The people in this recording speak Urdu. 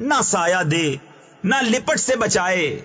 نہ سایہ دے نہ لپٹ سے بچائے۔